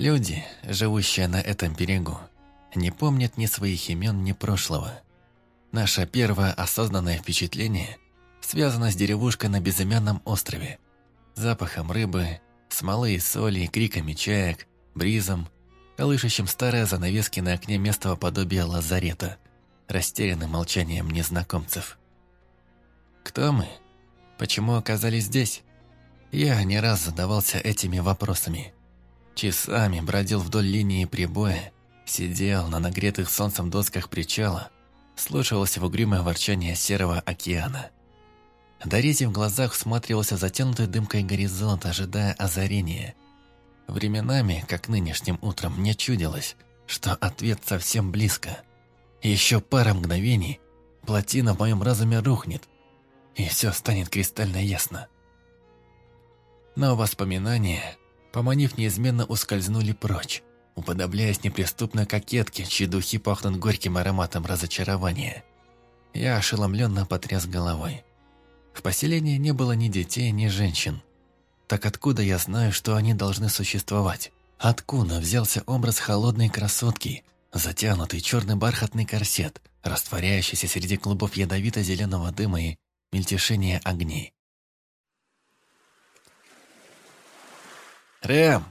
Люди, живущие на этом берегу, не помнят ни своих имен, ни прошлого. Наше первое осознанное впечатление связано с деревушкой на безымянном острове. Запахом рыбы, смолы и соли, криками чаек, бризом, колышащим старые занавески на окне местного подобия лазарета, растерянным молчанием незнакомцев. Кто мы? Почему оказались здесь? Я не раз задавался этими вопросами. Часами бродил вдоль линии прибоя, сидел на нагретых солнцем досках причала, слушался в угрюмое ворчание серого океана. Дорези в глазах всматривался затянутый дымкой горизонт, ожидая озарения. Временами, как нынешним утром, мне чудилось, что ответ совсем близко. Еще пара мгновений, плотина в моем разуме рухнет, и все станет кристально ясно. Но воспоминания, поманив неизменно, ускользнули прочь, уподобляясь неприступной кокетке, чьи духи пахнут горьким ароматом разочарования. Я ошеломленно потряс головой. В поселении не было ни детей, ни женщин. Так откуда я знаю, что они должны существовать? Откуда взялся образ холодной красотки, затянутый черный бархатный корсет, растворяющийся среди клубов ядовито-зеленого дыма и мельтешение огней. «Рэм,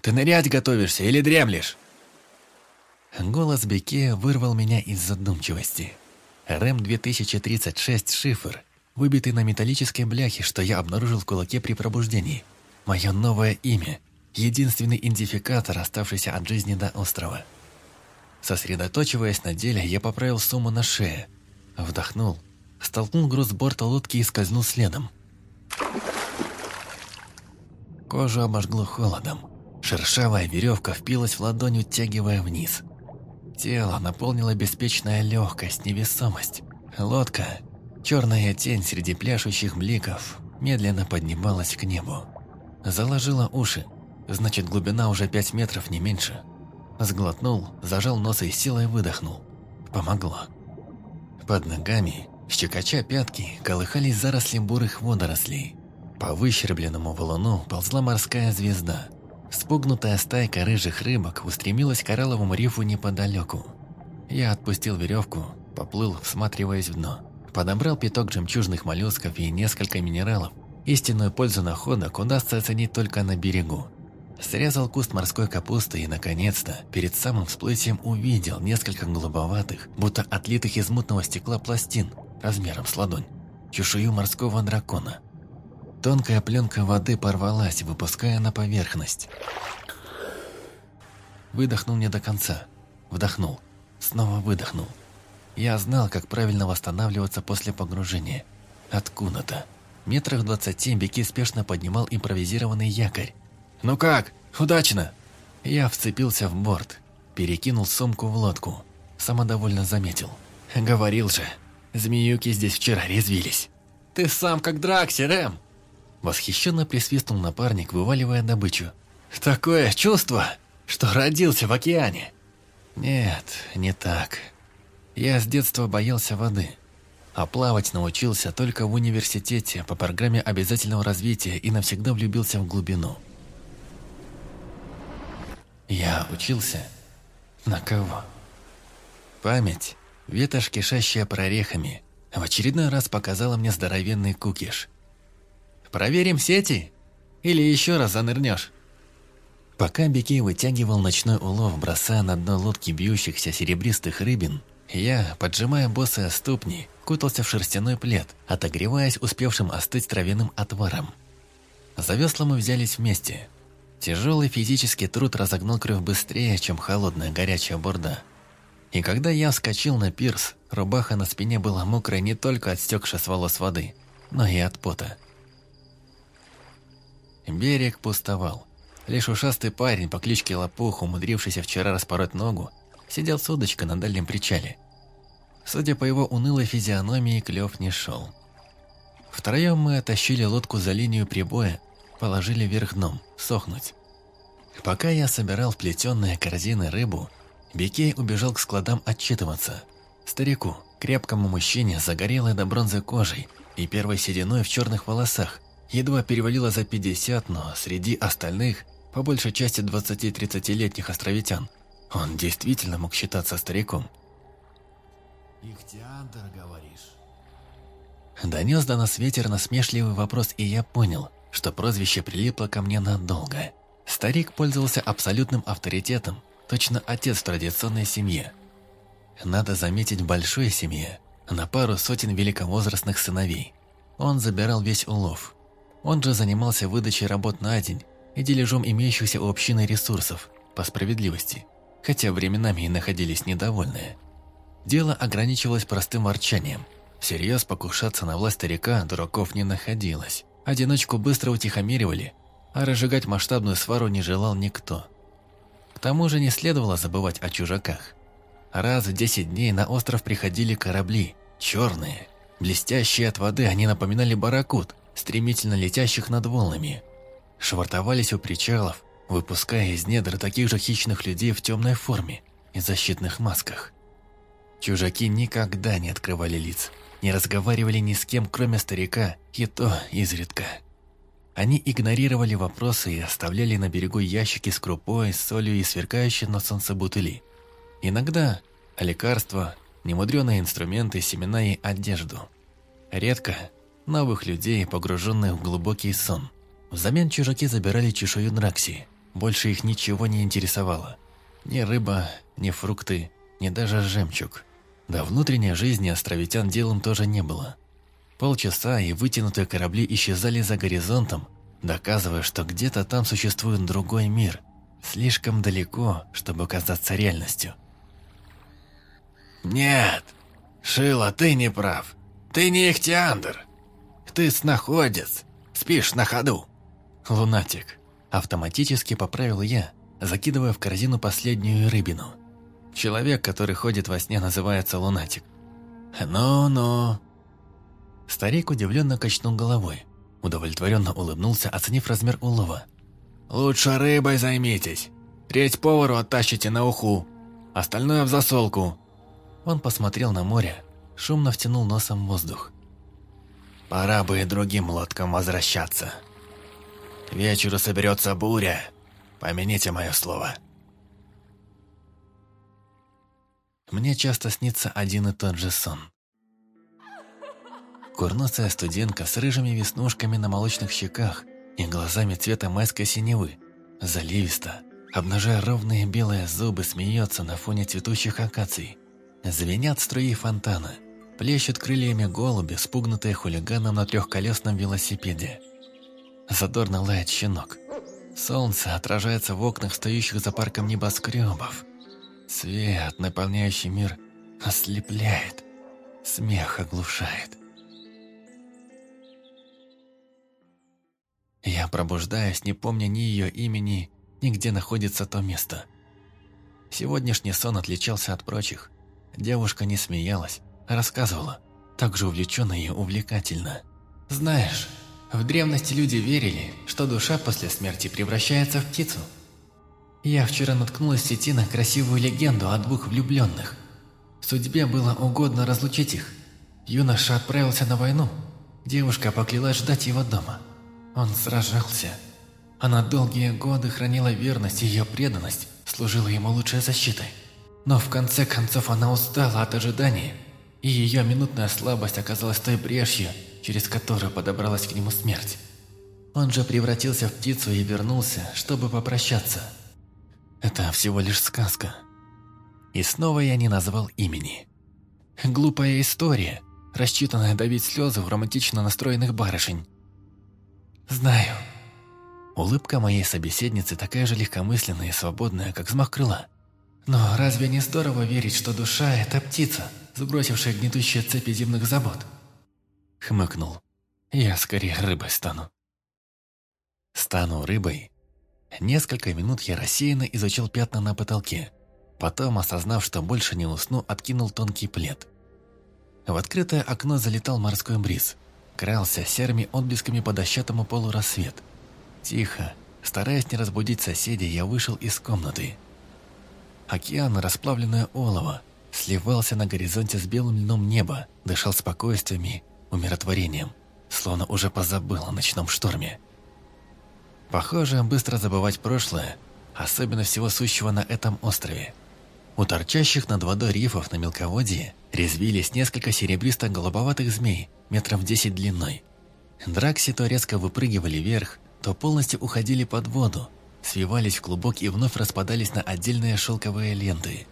ты нырять готовишься или дремлешь?» Голос Беке вырвал меня из задумчивости. Рэм 2036 шифр, выбитый на металлической бляхе, что я обнаружил в кулаке при пробуждении. Мое новое имя, единственный идентификатор, оставшийся от жизни до острова. Сосредоточиваясь на деле, я поправил сумму на шее, вдохнул Столкнул груз с борта лодки и скользнул следом. Кожу обожгло холодом. Шершавая веревка впилась в ладонь, утягивая вниз. Тело наполнило беспечная легкость, невесомость. Лодка, черная тень среди пляшущих бликов, медленно поднималась к небу. Заложила уши, значит глубина уже пять метров, не меньше. Сглотнул, зажал нос и силой выдохнул. Помогло. Под ногами Щекоча пятки, колыхались заросли бурых водорослей. По выщербленному валуну ползла морская звезда. Спугнутая стайка рыжих рыбок устремилась к коралловому рифу неподалеку. Я отпустил веревку, поплыл, всматриваясь в дно. Подобрал пяток жемчужных моллюсков и несколько минералов. Истинную пользу находок удастся оценить только на берегу. Срезал куст морской капусты и, наконец-то, перед самым всплытием увидел несколько голубоватых, будто отлитых из мутного стекла пластин, размером с ладонь, чешую морского дракона. Тонкая пленка воды порвалась, выпуская на поверхность. Выдохнул не до конца. Вдохнул. Снова выдохнул. Я знал, как правильно восстанавливаться после погружения. Откуда-то. Метрах двадцати Беки спешно поднимал импровизированный якорь. «Ну как? Удачно!» Я вцепился в борт, перекинул сумку в лодку. Самодовольно заметил. «Говорил же, Змеюки здесь вчера резвились. Ты сам как Дракси, Рэм!» Восхищенно присвистнул напарник, вываливая добычу. «Такое чувство, что родился в океане!» «Нет, не так. Я с детства боялся воды, а плавать научился только в университете по программе обязательного развития и навсегда влюбился в глубину. Я учился? На кого? Память Ветошь, кишащая прорехами, в очередной раз показала мне здоровенный кукиш. «Проверим сети? Или еще раз занырнешь?» Пока Бекей вытягивал ночной улов, бросая на дно лодки бьющихся серебристых рыбин, я, поджимая босые ступни, кутался в шерстяной плед, отогреваясь успевшим остыть травяным отваром. За мы взялись вместе. Тяжелый физический труд разогнал кровь быстрее, чем холодная горячая борда. И когда я вскочил на пирс, рубаха на спине была мокрая не только от стекшей с волос воды, но и от пота. Берег пустовал. Лишь ушастый парень по кличке Лопух, умудрившийся вчера распороть ногу, сидел с удочкой на дальнем причале. Судя по его унылой физиономии, клев не шел. Втроем мы оттащили лодку за линию прибоя, положили вверх дном, сохнуть. Пока я собирал в плетеные корзины рыбу, Бекей убежал к складам отчитываться. Старику, крепкому мужчине, загорелой до бронзы кожей и первой сединой в черных волосах, едва перевалило за 50, но среди остальных по большей части 20-30-летних островитян. Он действительно мог считаться стариком. «Ихтиандр, говоришь?» Донес до нас ветер насмешливый вопрос, и я понял, что прозвище прилипло ко мне надолго. Старик пользовался абсолютным авторитетом, точно отец в традиционной семье. Надо заметить, большой семье, на пару сотен великовозрастных сыновей. Он забирал весь улов. Он же занимался выдачей работ на день и дележом имеющихся у общины ресурсов, по справедливости, хотя временами и находились недовольные. Дело ограничивалось простым ворчанием. Всерьез покушаться на власть старика дураков не находилось. Одиночку быстро утихомиривали, а разжигать масштабную свару не желал никто. К тому же не следовало забывать о чужаках. Раз в десять дней на остров приходили корабли, черные, блестящие от воды, они напоминали барракуд, стремительно летящих над волнами. Швартовались у причалов, выпуская из недр таких же хищных людей в темной форме и защитных масках. Чужаки никогда не открывали лиц, не разговаривали ни с кем, кроме старика, и то изредка. Они игнорировали вопросы и оставляли на берегу ящики с крупой, солью и сверкающие на солнце бутыли. Иногда лекарства, немудреные инструменты, семена и одежду. Редко новых людей, погруженных в глубокий сон. Взамен чужаки забирали чешую Дракси. Больше их ничего не интересовало. Ни рыба, ни фрукты, ни даже жемчуг. До внутренней жизни островитян делом тоже не было. Полчаса и вытянутые корабли исчезали за горизонтом, доказывая, что где-то там существует другой мир, слишком далеко, чтобы казаться реальностью. «Нет, Шила, ты не прав. Ты не Ихтиандр. Ты снаходец, спишь на ходу». «Лунатик», – автоматически поправил я, закидывая в корзину последнюю рыбину. Человек, который ходит во сне, называется лунатик. «Ну-ну». Старик удивленно качнул головой, удовлетворенно улыбнулся, оценив размер улова. «Лучше рыбой займитесь. Треть повару оттащите на уху, остальное в засолку». Он посмотрел на море, шумно втянул носом воздух. «Пора бы и другим лодкам возвращаться. Вечеру соберется буря. Помяните мое слово». Мне часто снится один и тот же сон. Курносая студентка с рыжими веснушками на молочных щеках и глазами цвета майской синевы, заливисто, обнажая ровные белые зубы, смеется на фоне цветущих акаций. Звенят струи фонтана, плещут крыльями голуби, спугнутые хулиганом на трехколесном велосипеде. Задорно лает щенок. Солнце отражается в окнах стоящих за парком небоскребов. Свет, наполняющий мир, ослепляет, смех оглушает. Я пробуждаюсь, не помня ни ее имени, ни где находится то место. Сегодняшний сон отличался от прочих. Девушка не смеялась, рассказывала, так же увлеченно и увлекательно. «Знаешь, в древности люди верили, что душа после смерти превращается в птицу», я вчера наткнулась в сети на красивую легенду о двух влюбленных. Судьбе было угодно разлучить их. Юноша отправился на войну. Девушка поклялась ждать его дома. Он сражался. Она долгие годы хранила верность, и ее преданность служила ему лучшей защитой. Но в конце концов она устала от ожидания, и ее минутная слабость оказалась той брешью, через которую подобралась к нему смерть. Он же превратился в птицу и вернулся, чтобы попрощаться – это всего лишь сказка. И снова я не назвал имени. Глупая история, рассчитанная давить слезы в романтично настроенных барышень. Знаю. Улыбка моей собеседницы такая же легкомысленная и свободная, как взмах крыла. Но разве не здорово верить, что душа – это птица, сбросившая гнетущие цепи земных забот? Хмыкнул. Я скорее рыбой стану. Стану рыбой Несколько минут я рассеянно изучил пятна на потолке. Потом, осознав, что больше не усну, откинул тонкий плед. В открытое окно залетал морской бриз. Крался серыми отблесками по дощатому полу рассвет. Тихо, стараясь не разбудить соседей, я вышел из комнаты. Океан, расплавленное олово, сливался на горизонте с белым льном неба, дышал спокойствием и умиротворением, словно уже позабыл о ночном шторме. Похоже, быстро забывать прошлое, особенно всего сущего на этом острове. У торчащих над водой рифов на мелководье резвились несколько серебристо-голубоватых змей метров десять длиной. Дракси то резко выпрыгивали вверх, то полностью уходили под воду, свивались в клубок и вновь распадались на отдельные шелковые ленты.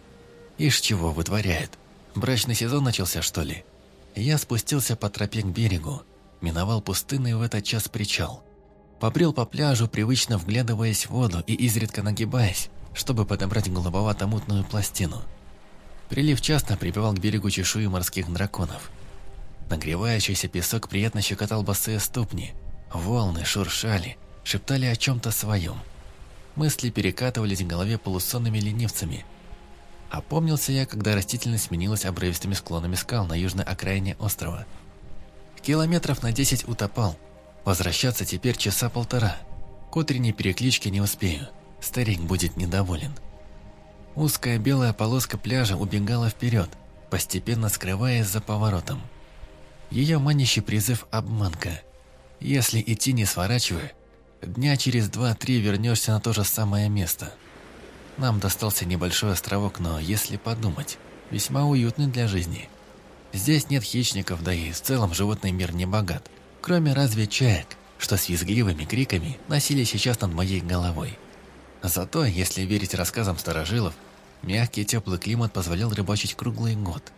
Ишь чего вытворяет. Брачный сезон начался, что ли? Я спустился по тропе к берегу, миновал пустынный в этот час причал. Побрел по пляжу, привычно вглядываясь в воду и изредка нагибаясь, чтобы подобрать голубовато-мутную пластину. Прилив часто прибивал к берегу чешую морских драконов. Нагревающийся песок приятно щекотал босые ступни. Волны шуршали, шептали о чем-то своем. Мысли перекатывались в голове полусонными ленивцами. Опомнился я, когда растительность сменилась обрывистыми склонами скал на южной окраине острова. Километров на десять утопал. Возвращаться теперь часа полтора. К утренней перекличке не успею. Старик будет недоволен. Узкая белая полоска пляжа убегала вперед, постепенно скрываясь за поворотом. Ее манящий призыв «обманка». Если идти не сворачивая, дня через два-три вернешься на то же самое место. Нам достался небольшой островок, но, если подумать, весьма уютный для жизни. Здесь нет хищников, да и в целом животный мир не богат, кроме разве чаек, что с визгливыми криками носили сейчас над моей головой. Зато, если верить рассказам старожилов, мягкий теплый климат позволял рыбачить круглый год.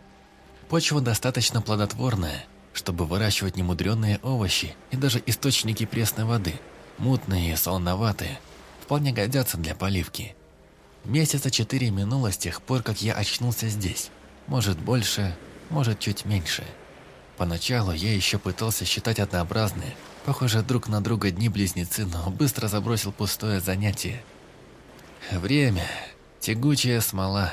Почва достаточно плодотворная, чтобы выращивать немудренные овощи и даже источники пресной воды, мутные и солоноватые, вполне годятся для поливки. Месяца четыре минуло с тех пор, как я очнулся здесь. Может больше, может чуть меньше. Поначалу я еще пытался считать однообразные, похожие друг на друга дни-близнецы, но быстро забросил пустое занятие – Время, тягучая смола,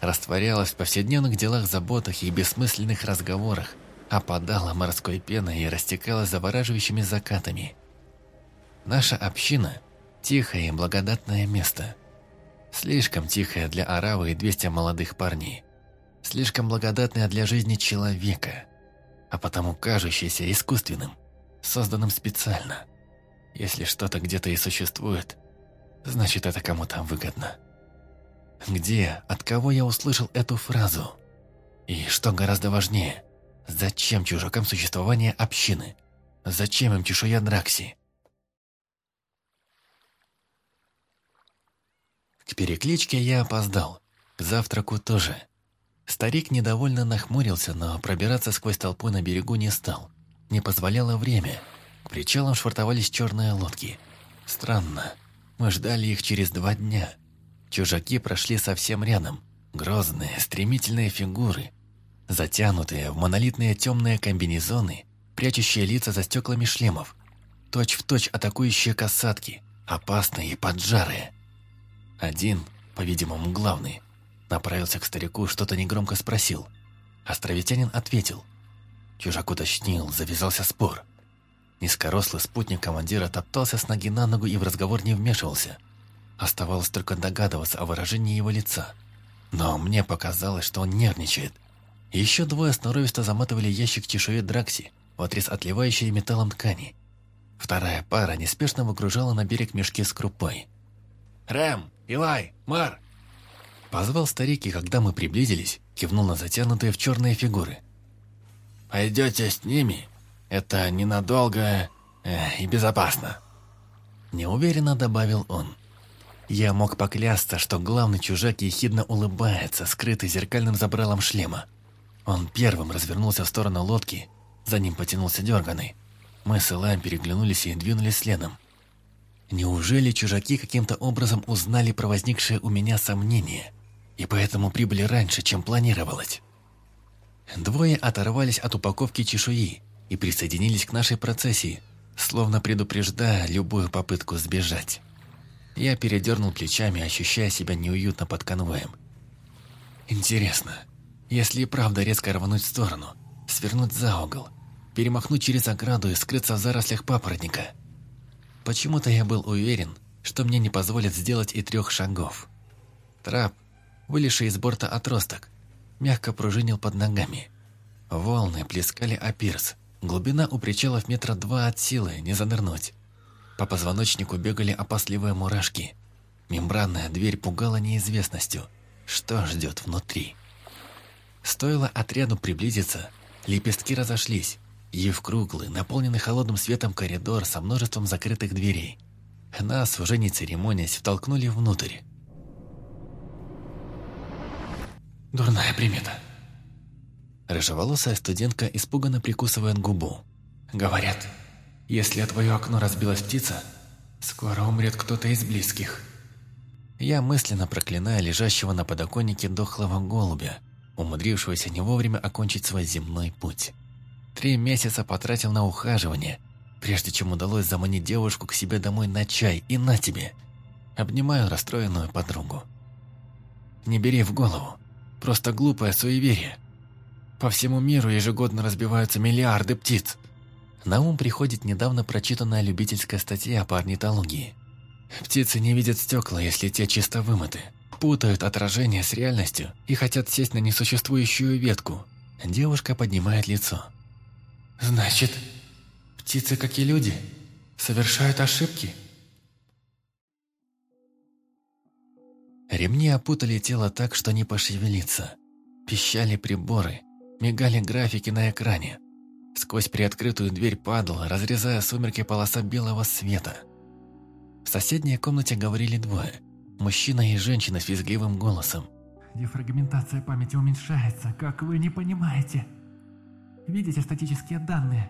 растворялась в повседневных делах, заботах и бессмысленных разговорах, опадала морской пеной и растекалась завораживающими закатами. Наша община – тихое и благодатное место. Слишком тихое для Аравы и 200 молодых парней. Слишком благодатное для жизни человека, а потому кажущееся искусственным, созданным специально. Если что-то где-то и существует – Значит, это кому-то выгодно. Где, от кого я услышал эту фразу? И что гораздо важнее, зачем чужакам существование общины? Зачем им чешуя Дракси? К перекличке я опоздал, к завтраку тоже. Старик недовольно нахмурился, но пробираться сквозь толпу на берегу не стал. Не позволяло время. К причалам швартовались черные лодки. Странно. Мы ждали их через два дня. Чужаки прошли совсем рядом. Грозные, стремительные фигуры, затянутые в монолитные темные комбинезоны, прячущие лица за стеклами шлемов, точь-в-точь точь атакующие касатки, опасные и поджарые. Один, по-видимому, главный, направился к старику, что-то негромко спросил. Островитянин ответил. Чужак уточнил, завязался спор – Низкорослый спутник командира топтался с ноги на ногу и в разговор не вмешивался. Оставалось только догадываться о выражении его лица. Но мне показалось, что он нервничает. Еще двое сноровисто заматывали ящик чешуи Дракси в отрез отливающей металлом ткани. Вторая пара неспешно выгружала на берег мешки с крупой. «Рэм! Илай! Мар!» Позвал старик, и когда мы приблизились, кивнул на затянутые в черные фигуры. «Пойдете с ними?» Это ненадолго э, и безопасно. Неуверенно добавил он. Я мог поклясться, что главный чужак ехидно улыбается, скрытый зеркальным забралом шлема. Он первым развернулся в сторону лодки, за ним потянулся дерганый. Мы с Илаем переглянулись и двинулись следом. Неужели чужаки каким-то образом узнали про возникшее у меня сомнение, и поэтому прибыли раньше, чем планировалось? Двое оторвались от упаковки чешуи, и присоединились к нашей процессии, словно предупреждая любую попытку сбежать. Я передернул плечами, ощущая себя неуютно под конвоем. Интересно, если и правда резко рвануть в сторону, свернуть за угол, перемахнуть через ограду и скрыться в зарослях папоротника. Почему-то я был уверен, что мне не позволят сделать и трех шагов. Трап, вылезший из борта отросток, мягко пружинил под ногами. Волны плескали о пирс, Глубина у причалов метра два от силы, не занырнуть. По позвоночнику бегали опасливые мурашки. Мембранная дверь пугала неизвестностью. Что ждет внутри? Стоило отряду приблизиться, лепестки разошлись, и в круглый, наполненный холодным светом коридор со множеством закрытых дверей. Нас, уже не церемонясь, втолкнули внутрь. Дурная примета. Рыжеволосая студентка испуганно прикусывает губу. Говорят, если твое окно разбилась птица, скоро умрет кто-то из близких. Я мысленно проклинаю лежащего на подоконнике дохлого голубя, умудрившегося не вовремя окончить свой земной путь. Три месяца потратил на ухаживание, прежде чем удалось заманить девушку к себе домой на чай и на тебе. Обнимаю расстроенную подругу. Не бери в голову, просто глупое суеверие. По всему миру ежегодно разбиваются миллиарды птиц. На ум приходит недавно прочитанная любительская статья по орнитологии. Птицы не видят стекла, если те чисто вымыты. Путают отражение с реальностью и хотят сесть на несуществующую ветку. Девушка поднимает лицо. «Значит, птицы, как и люди, совершают ошибки?» Ремни опутали тело так, что не пошевелиться. Пищали приборы, мигали графики на экране. Сквозь приоткрытую дверь падала, разрезая сумерки полоса белого света. В соседней комнате говорили двое. Мужчина и женщина с визгливым голосом. Дефрагментация памяти уменьшается, как вы не понимаете. Видите статические данные?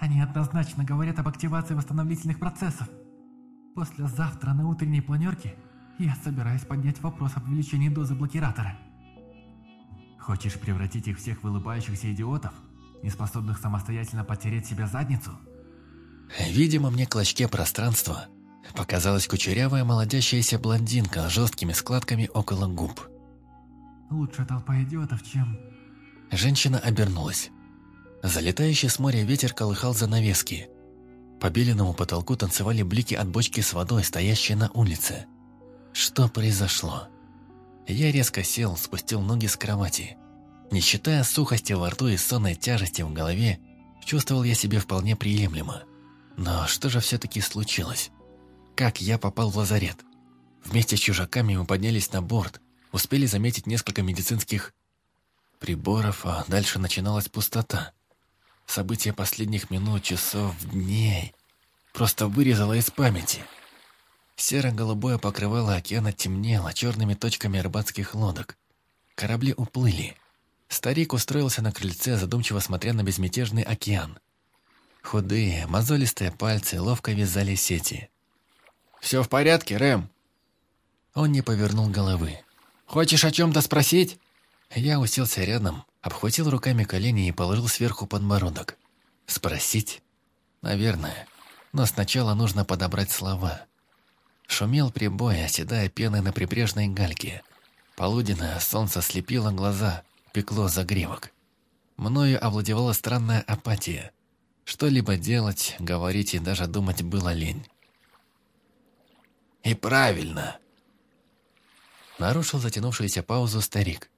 Они однозначно говорят об активации восстановительных процессов. Послезавтра на утренней планерке я собираюсь поднять вопрос об увеличении дозы блокиратора. Хочешь превратить их всех в улыбающихся идиотов, не способных самостоятельно потереть себе задницу? Видимо, мне клочке пространства показалась кучерявая молодящаяся блондинка с жесткими складками около губ. Лучше толпа идиотов, чем... Женщина обернулась. Залетающий с моря ветер колыхал занавески. По беленому потолку танцевали блики от бочки с водой, стоящей на улице. Что произошло? Я резко сел, спустил ноги с кровати. Не считая сухости во рту и сонной тяжести в голове, чувствовал я себя вполне приемлемо. Но что же все-таки случилось? Как я попал в лазарет? Вместе с чужаками мы поднялись на борт, успели заметить несколько медицинских приборов, а дальше начиналась пустота. События последних минут, часов, дней просто вырезало из памяти. Серо-голубое покрывало океана темнело черными точками рыбацких лодок. Корабли уплыли. Старик устроился на крыльце, задумчиво смотря на безмятежный океан. Худые, мозолистые пальцы ловко вязали сети. «Все в порядке, Рэм?» Он не повернул головы. «Хочешь о чем-то спросить?» Я уселся рядом, обхватил руками колени и положил сверху подбородок. Спросить? Наверное. Но сначала нужно подобрать слова. Шумел прибой, оседая пеной на прибрежной гальке. Полуденное солнце слепило глаза, пекло загривок. Мною овладевала странная апатия. Что-либо делать, говорить и даже думать было лень. «И правильно!» Нарушил затянувшуюся паузу старик.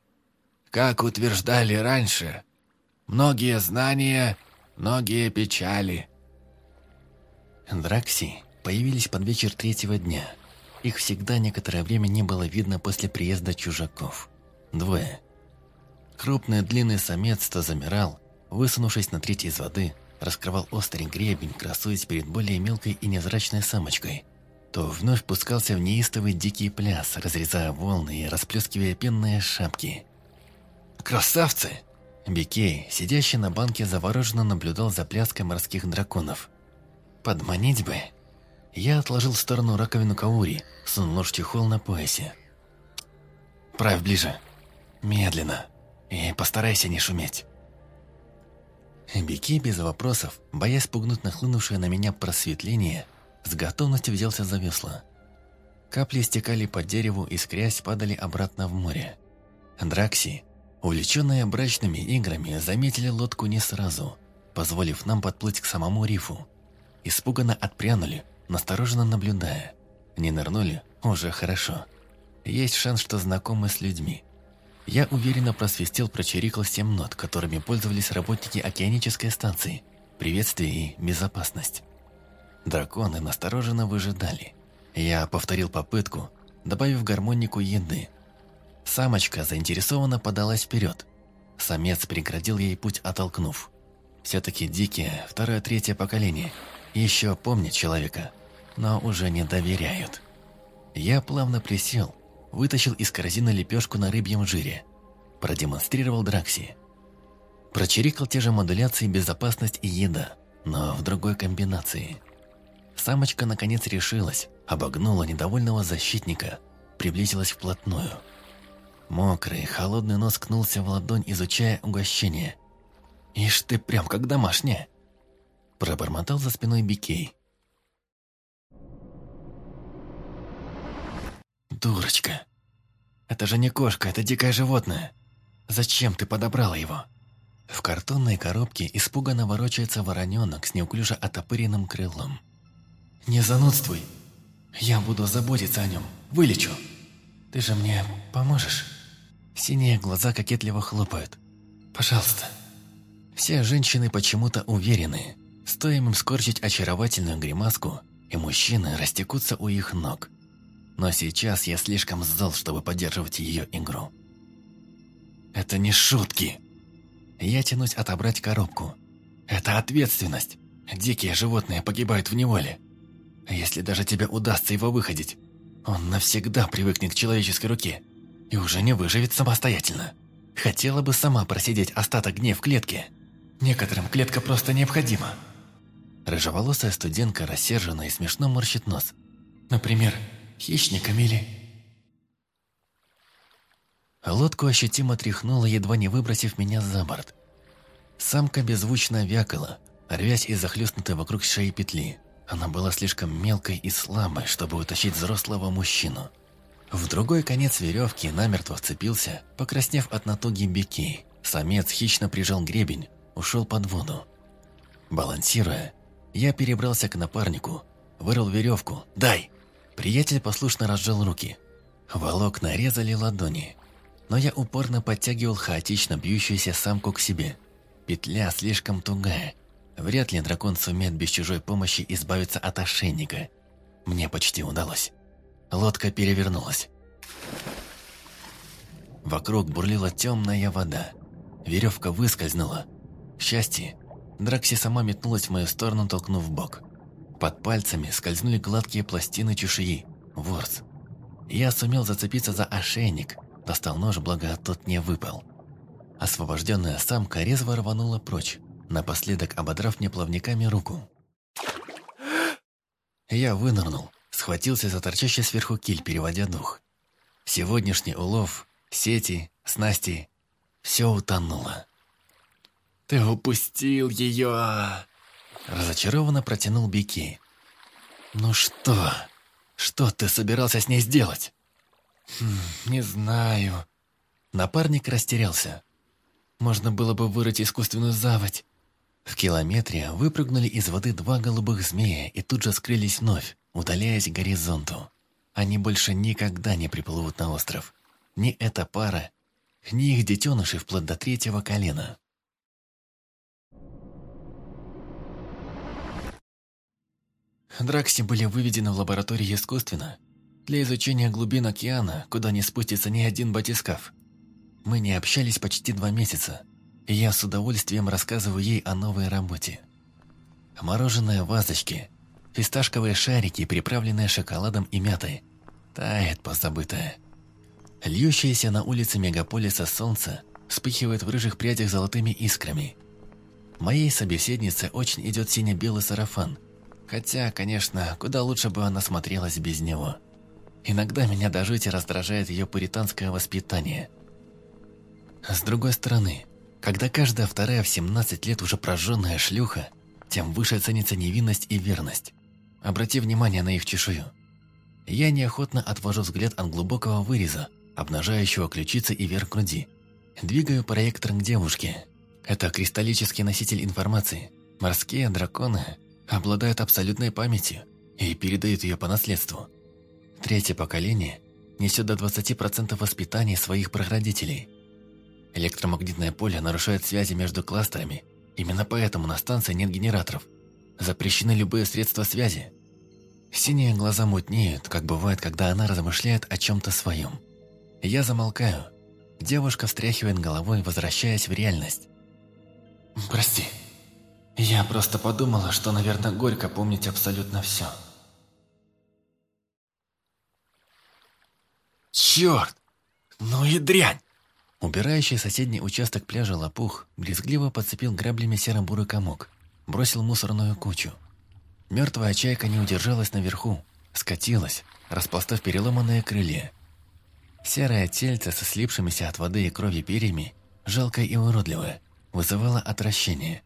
«Как утверждали раньше, многие знания, многие печали». Дракси появились под вечер третьего дня. Их всегда некоторое время не было видно после приезда чужаков. Двое. Крупный длинный самец то замирал, высунувшись на треть из воды, раскрывал острый гребень, красуясь перед более мелкой и незрачной самочкой, то вновь пускался в неистовый дикий пляс, разрезая волны и расплескивая пенные шапки. «Красавцы!» Бикей, сидящий на банке, завороженно наблюдал за пляской морских драконов. «Подманить бы!» Я отложил в сторону раковину каури, сунул чехол на поясе. «Правь ближе. Медленно. И постарайся не шуметь». Бики без вопросов, боясь пугнуть нахлынувшее на меня просветление, с готовностью взялся за весла. Капли стекали по дереву и скрязь падали обратно в море. Дракси, увлеченные брачными играми, заметили лодку не сразу, позволив нам подплыть к самому рифу. Испуганно отпрянули, настороженно наблюдая. Не нырнули? Уже хорошо. Есть шанс, что знакомы с людьми. Я уверенно просвистел, прочирикал семь нот, которыми пользовались работники океанической станции. Приветствие и безопасность. Драконы настороженно выжидали. Я повторил попытку, добавив гармонику еды. Самочка заинтересованно подалась вперед. Самец преградил ей путь, оттолкнув. Все-таки дикие, второе-третье поколение, еще помнят человека, но уже не доверяют. Я плавно присел, вытащил из корзины лепешку на рыбьем жире, продемонстрировал Дракси. Прочирикал те же модуляции безопасность и еда, но в другой комбинации. Самочка наконец решилась, обогнула недовольного защитника, приблизилась вплотную. Мокрый, холодный нос кнулся в ладонь, изучая угощение. «Ишь ты, прям как домашняя!» Пробормотал за спиной Бикей. «Дурочка! Это же не кошка, это дикое животное! Зачем ты подобрала его?» В картонной коробке испуганно ворочается вороненок с неуклюже отопыренным крылом. «Не занудствуй! Я буду заботиться о нем, вылечу! Ты же мне поможешь?» Синие глаза кокетливо хлопают. «Пожалуйста!» Все женщины почему-то уверены. Стоим им скорчить очаровательную гримаску, и мужчины растекутся у их ног. Но сейчас я слишком зол, чтобы поддерживать ее игру. Это не шутки. Я тянусь отобрать коробку. Это ответственность. Дикие животные погибают в неволе. Если даже тебе удастся его выходить, он навсегда привыкнет к человеческой руке и уже не выживет самостоятельно. Хотела бы сама просидеть остаток дней в клетке. Некоторым клетка просто необходима. Рыжеволосая студентка рассержена и смешно морщит нос. Например, хищником или... Лодку ощутимо тряхнула, едва не выбросив меня за борт. Самка беззвучно вякала, рвясь из захлестнутой вокруг шеи петли. Она была слишком мелкой и слабой, чтобы утащить взрослого мужчину. В другой конец веревки намертво вцепился, покраснев от натуги бики. Самец хищно прижал гребень, ушел под воду. Балансируя, я перебрался к напарнику, вырыл веревку. «Дай!» Приятель послушно разжал руки. Волокна резали ладони. Но я упорно подтягивал хаотично бьющуюся самку к себе. Петля слишком тугая. Вряд ли дракон сумеет без чужой помощи избавиться от ошейника. Мне почти удалось. Лодка перевернулась. Вокруг бурлила темная вода. Веревка выскользнула. К счастью, Дракси сама метнулась в мою сторону, толкнув в бок. Под пальцами скользнули гладкие пластины чешуи. Ворс. Я сумел зацепиться за ошейник, достал нож, благо тот не выпал. Освобожденная самка резво рванула прочь, напоследок ободрав мне плавниками руку. Я вынырнул, схватился за торчащий сверху киль, переводя дух. Сегодняшний улов, сети, снасти – все утонуло. «Ты упустил ее!» Разочарованно протянул Бики. «Ну что? Что ты собирался с ней сделать?» хм, «Не знаю». Напарник растерялся. «Можно было бы вырыть искусственную заводь». В километре выпрыгнули из воды два голубых змея и тут же скрылись вновь, удаляясь к горизонту. Они больше никогда не приплывут на остров. Ни эта пара, ни их детеныши вплоть до третьего колена. Дракси были выведены в лаборатории искусственно для изучения глубин океана, куда не спустится ни один батискаф. Мы не общались почти два месяца, и я с удовольствием рассказываю ей о новой работе. Мороженое в вазочке, фисташковые шарики, приправленные шоколадом и мятой. Тает позабытое. Льющееся на улице мегаполиса солнце вспыхивает в рыжих прядях золотыми искрами. Моей собеседнице очень идет сине-белый сарафан – Хотя, конечно, куда лучше бы она смотрелась без него. Иногда меня до жути раздражает ее пуританское воспитание. С другой стороны, когда каждая вторая в 17 лет уже прожженная шлюха, тем выше ценится невинность и верность. Обрати внимание на их чешую. Я неохотно отвожу взгляд от глубокого выреза, обнажающего ключицы и верх груди. Двигаю проектор к девушке. Это кристаллический носитель информации. Морские драконы обладают абсолютной памятью и передают ее по наследству. Третье поколение несет до 20% воспитания своих прародителей. Электромагнитное поле нарушает связи между кластерами, именно поэтому на станции нет генераторов. Запрещены любые средства связи. Синие глаза мутнеют, как бывает, когда она размышляет о чем-то своем. Я замолкаю. Девушка встряхивает головой, возвращаясь в реальность. «Прости. Я просто подумала, что, наверное, горько помнить абсолютно все». «Черт! Ну и дрянь!» Убирающий соседний участок пляжа лопух брезгливо подцепил граблями серо-бурый комок, бросил мусорную кучу. Мертвая чайка не удержалась наверху, скатилась, распластав переломанные крылья. Серое тельце со слипшимися от воды и крови перьями, жалкое и уродливое, вызывало отвращение.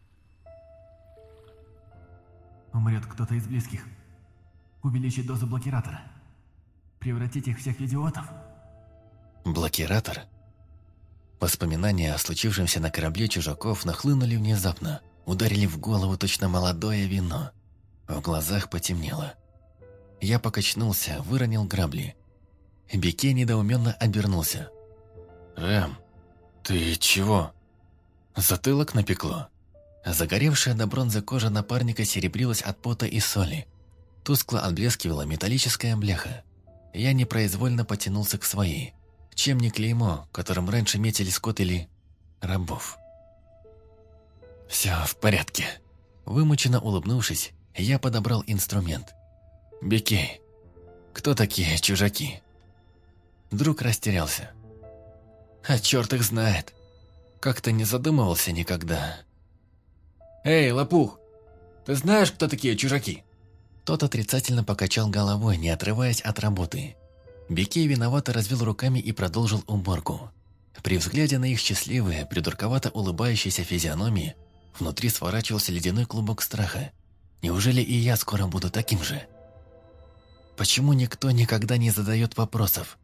Умрет кто-то из близких. Увеличить дозу блокиратора. Превратить их всех в идиотов. Блокиратор? Воспоминания о случившемся на корабле чужаков нахлынули внезапно, ударили в голову точно молодое вино. В глазах потемнело. Я покачнулся, выронил грабли. Бике недоуменно обернулся. «Рэм, ты чего?» Затылок напекло. Загоревшая до бронзы кожа напарника серебрилась от пота и соли. Тускло отблескивала металлическая бляха. Я непроизвольно потянулся к своей. Чем не клеймо, которым раньше метили скот или рабов. «Все в порядке». Вымученно улыбнувшись, я подобрал инструмент. «Бекей, кто такие чужаки?» Друг растерялся. «А черт их знает. Как-то не задумывался никогда». «Эй, лопух, ты знаешь, кто такие чужаки?» Тот отрицательно покачал головой, не отрываясь от работы. Бекей виновато развел руками и продолжил уборку. При взгляде на их счастливые, придурковато улыбающиеся физиономии, внутри сворачивался ледяной клубок страха. Неужели и я скоро буду таким же? Почему никто никогда не задает вопросов?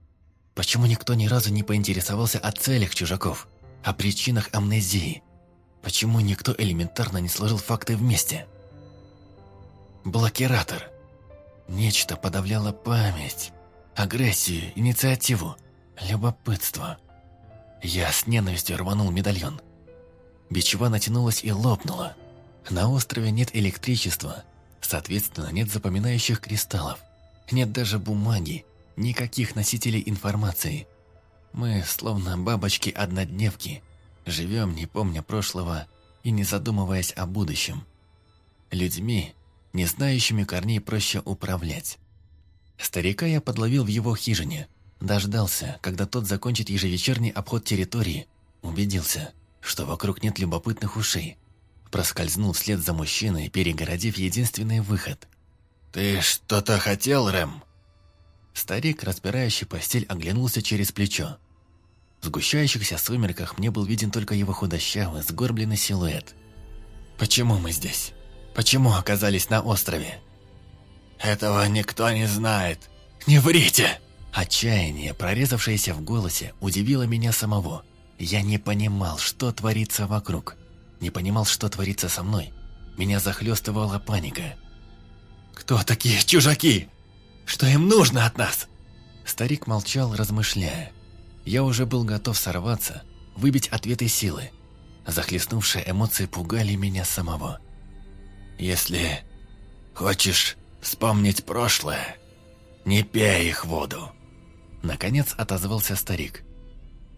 Почему никто ни разу не поинтересовался о целях чужаков, о причинах амнезии? Почему никто элементарно не сложил факты вместе? Блокиратор. Нечто подавляло память, агрессию, инициативу, любопытство. Я с ненавистью рванул медальон. Бичева натянулась и лопнула. На острове нет электричества, соответственно, нет запоминающих кристаллов. Нет даже бумаги, никаких носителей информации. Мы, словно бабочки-однодневки, живем, не помня прошлого и не задумываясь о будущем. Людьми, не знающими корней, проще управлять. Старика я подловил в его хижине. Дождался, когда тот закончит ежевечерний обход территории. Убедился, что вокруг нет любопытных ушей. Проскользнул вслед за мужчиной, перегородив единственный выход. «Ты что-то хотел, Рэм?» Старик, разбирающий постель, оглянулся через плечо. В сгущающихся сумерках мне был виден только его худощавый, сгорбленный силуэт. «Почему мы здесь? Почему оказались на острове?» «Этого никто не знает. Не врите!» Отчаяние, прорезавшееся в голосе, удивило меня самого. Я не понимал, что творится вокруг. Не понимал, что творится со мной. Меня захлестывала паника. «Кто такие чужаки? Что им нужно от нас?» Старик молчал, размышляя. Я уже был готов сорваться, выбить ответы силы. Захлестнувшие эмоции пугали меня самого. «Если хочешь вспомнить прошлое, не пей их воду!» Наконец отозвался старик.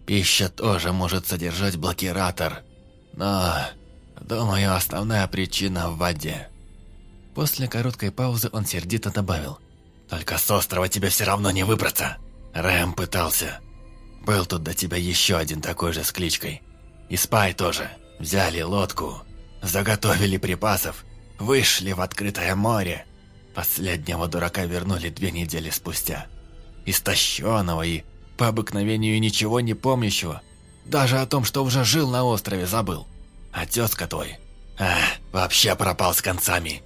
«Пища тоже может содержать блокиратор, но, думаю, основная причина в воде». После короткой паузы он сердито добавил. «Только с острова тебе все равно не выбраться. Рэм пытался. Был тут до тебя еще один такой же с кличкой. И Спай тоже. Взяли лодку, заготовили припасов, вышли в открытое море. Последнего дурака вернули две недели спустя. Истощенного и, по обыкновению, ничего не помнящего. Даже о том, что уже жил на острове, забыл. А тезка твой, а, вообще пропал с концами.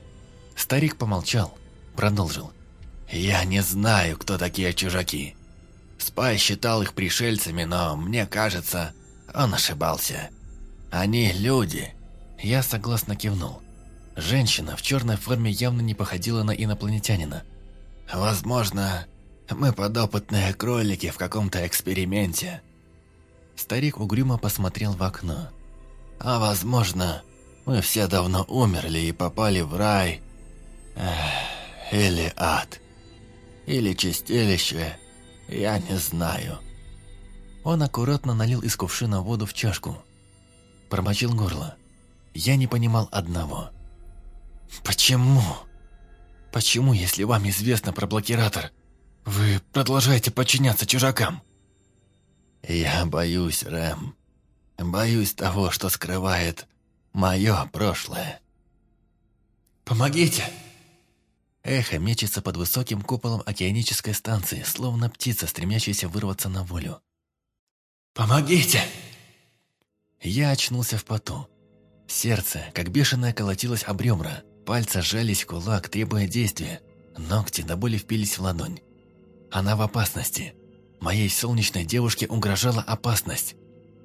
Старик помолчал, продолжил. «Я не знаю, кто такие чужаки. Спай считал их пришельцами, но, мне кажется, он ошибался. Они люди». Я согласно кивнул. Женщина в черной форме явно не походила на инопланетянина. «Возможно, мы подопытные кролики в каком-то эксперименте». Старик угрюмо посмотрел в окно. «А возможно, Мы все давно умерли и попали в рай. Эх, или ад. Или чистилище. Я не знаю. Он аккуратно налил из кувшина воду в чашку. Промочил горло. Я не понимал одного. «Почему? Почему, если вам известно про блокиратор, вы продолжаете подчиняться чужакам?» «Я боюсь, Рэм. Боюсь того, что скрывает мое прошлое». «Помогите!» Эхо мечется под высоким куполом океанической станции, словно птица, стремящаяся вырваться на волю. «Помогите!» Я очнулся в поту. Сердце, как бешеное, колотилось об ребра. Пальцы сжались в кулак, требуя действия. Ногти до боли впились в ладонь. Она в опасности. Моей солнечной девушке угрожала опасность.